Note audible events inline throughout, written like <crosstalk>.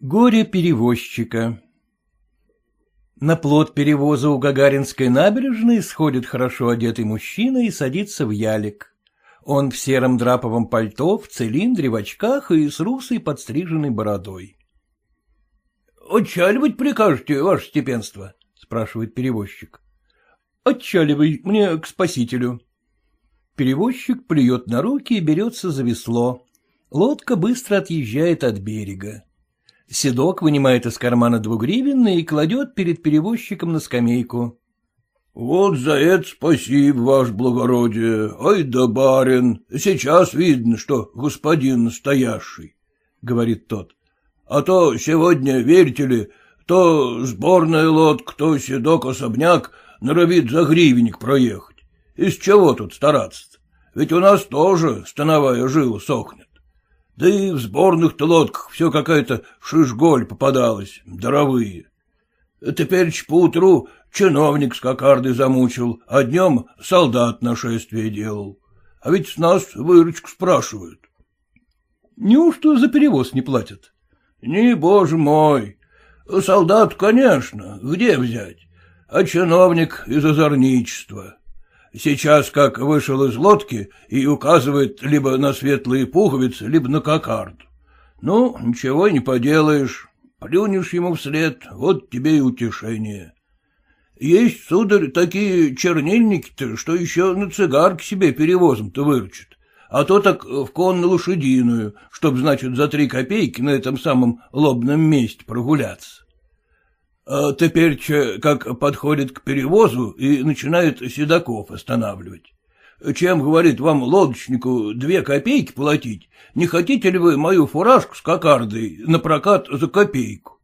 Горе перевозчика На плот перевоза у Гагаринской набережной сходит хорошо одетый мужчина и садится в ялик. Он в сером драповом пальто, в цилиндре, в очках и с русой подстриженной бородой. — Отчаливать прикажете, ваше степенство? — спрашивает перевозчик. — Отчаливай, мне к спасителю. Перевозчик плюет на руки и берется за весло. Лодка быстро отъезжает от берега. Седок вынимает из кармана двугривенный и кладет перед перевозчиком на скамейку. — Вот за это спасибо, ваше благородие. Ай да барин, сейчас видно, что господин настоящий, — говорит тот. — А то сегодня, верите ли, то сборная лодка, то седок особняк норовит за гривенник проехать. Из чего тут стараться-то? Ведь у нас тоже становая жила сохнет. Да и в сборных-то лодках все какая-то шишголь попадалась, даровые. Теперь поутру чиновник с кокардой замучил, а днем солдат нашествие делал. А ведь с нас выручку спрашивают. Неужто за перевоз не платят? Не, боже мой. Солдат, конечно, где взять? А чиновник из озорничества. Сейчас как вышел из лодки и указывает либо на светлые пуговицы, либо на кокарду. Ну, ничего не поделаешь. Плюнешь ему вслед, вот тебе и утешение. Есть, сударь, такие чернильники-то, что еще на цигарке себе перевозом-то выручат. А то так в конно-лошадиную, чтоб, значит, за три копейки на этом самом лобном месте прогуляться. А теперь, как подходит к перевозу и начинает седаков останавливать. Чем, говорит, вам, лодочнику, две копейки платить, не хотите ли вы мою фуражку с кокардой на прокат за копейку?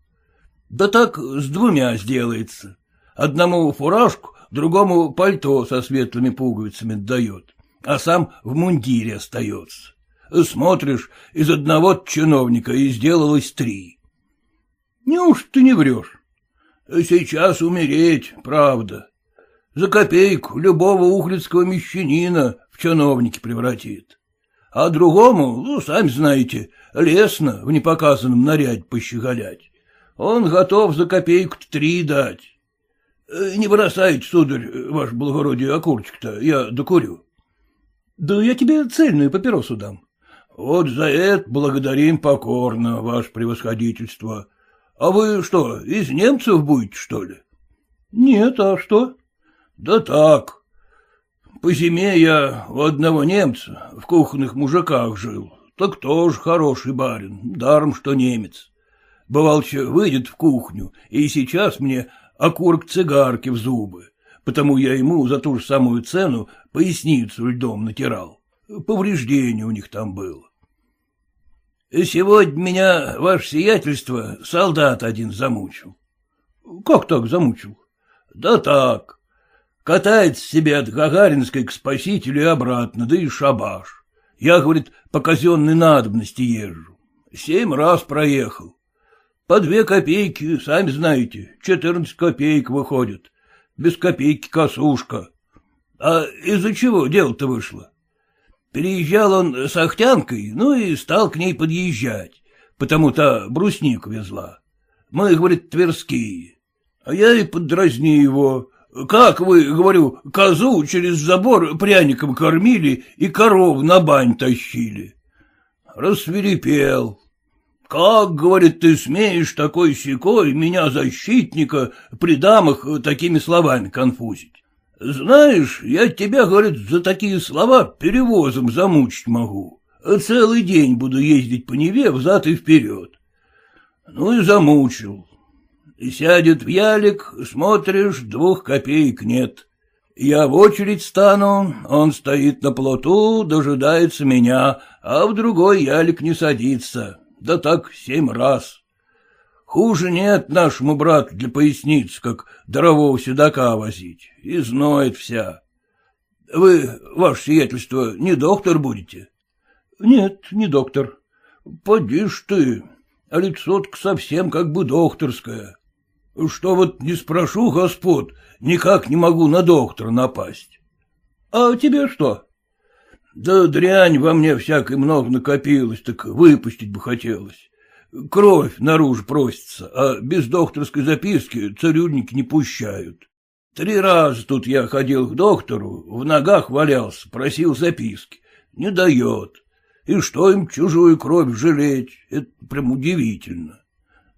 Да так с двумя сделается. Одному фуражку, другому пальто со светлыми пуговицами дает, а сам в мундире остается. Смотришь, из одного чиновника и сделалось три. Неужто ты не врешь? Сейчас умереть, правда. За копейку любого ухлядского мещанина в чиновники превратит. А другому, ну, сами знаете, лестно в непоказанном наряде пощеголять. Он готов за копейку три дать. Э, не бросайте, сударь, ваше благородие, окурчик-то, я докурю. Да я тебе цельную папиросу дам. Вот за это благодарим покорно, ваше превосходительство. А вы что, из немцев будете, что ли? Нет, а что? Да так. По зиме я у одного немца в кухонных мужиках жил. Так тоже хороший барин, даром что немец. Бывалче выйдет в кухню, и сейчас мне окурок цигарки в зубы, потому я ему за ту же самую цену поясницу льдом натирал. Повреждение у них там было. Сегодня меня, ваше сиятельство, солдат один замучил. — Как так замучил? — Да так. Катается себе от Гагаринской к спасителю и обратно, да и шабаш. Я, говорит, по казенной надобности езжу. Семь раз проехал. По две копейки, сами знаете, четырнадцать копеек выходит. Без копейки косушка. А из-за чего дело-то вышло? Переезжал он с Ахтянкой, ну и стал к ней подъезжать, потому-то брусник везла. Мы, говорит, тверские. А я и поддразни его. Как вы, говорю, козу через забор пряником кормили и коров на бань тащили? Рассверепел. Как, говорит, ты смеешь такой секой меня, защитника, при дамах такими словами конфузить? Знаешь, я тебя, говорит, за такие слова перевозом замучить могу. Целый день буду ездить по Неве взад и вперед. Ну и замучил. И сядет в ялик, смотришь, двух копеек нет. Я в очередь стану, он стоит на плоту, дожидается меня, а в другой ялик не садится. Да так семь раз. Хуже нет нашему брату для поясниц, как дарового седока возить. И зноет вся. Вы, ваше сиятельство, не доктор будете? Нет, не доктор. Поди ж ты, а лицо совсем как бы докторское. Что вот не спрошу господ, никак не могу на доктора напасть. А тебе что? Да дрянь во мне всякой много накопилось, так выпустить бы хотелось. Кровь наружу просится, а без докторской записки цирюльники не пущают. Три раза тут я ходил к доктору, в ногах валялся, просил записки. Не дает. И что им чужую кровь жалеть? Это прям удивительно.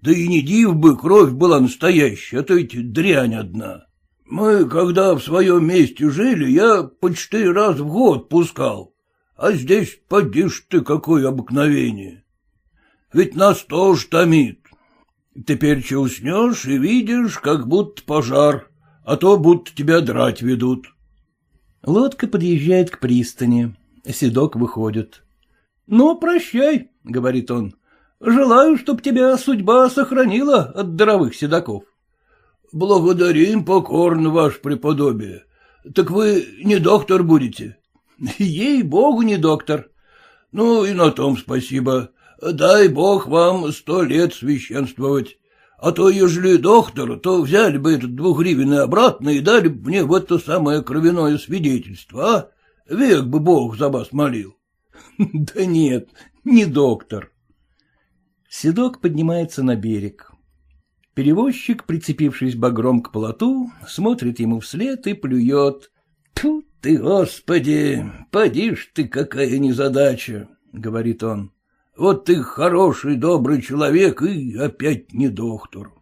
Да и не див бы, кровь была настоящая, а то ведь дрянь одна. Мы, когда в своем месте жили, я по четыре раза в год пускал. А здесь, поди ты, какое обыкновение. Ведь нас тоже томит. Теперь че уснешь и видишь, как будто пожар, а то будто тебя драть ведут. Лодка подъезжает к пристани. Седок выходит. — Ну, прощай, — говорит он. — Желаю, чтоб тебя судьба сохранила от даровых седоков. — Благодарим покорно, ваше преподобие. Так вы не доктор будете? — Ей-богу, не доктор. — Ну и на том спасибо. Дай бог вам сто лет священствовать. А то, ежели доктор, то взяли бы этот двухгривенный обратно и дали бы мне в это самое кровяное свидетельство, а? Век бы бог за вас молил. <laughs> Да нет, не доктор. Седок поднимается на берег. Перевозчик, прицепившись багром к плоту, смотрит ему вслед и плюет. — Тьфу ты, господи, поди ж ты, какая незадача, — говорит он. — Вот ты хороший, добрый человек и опять не доктор.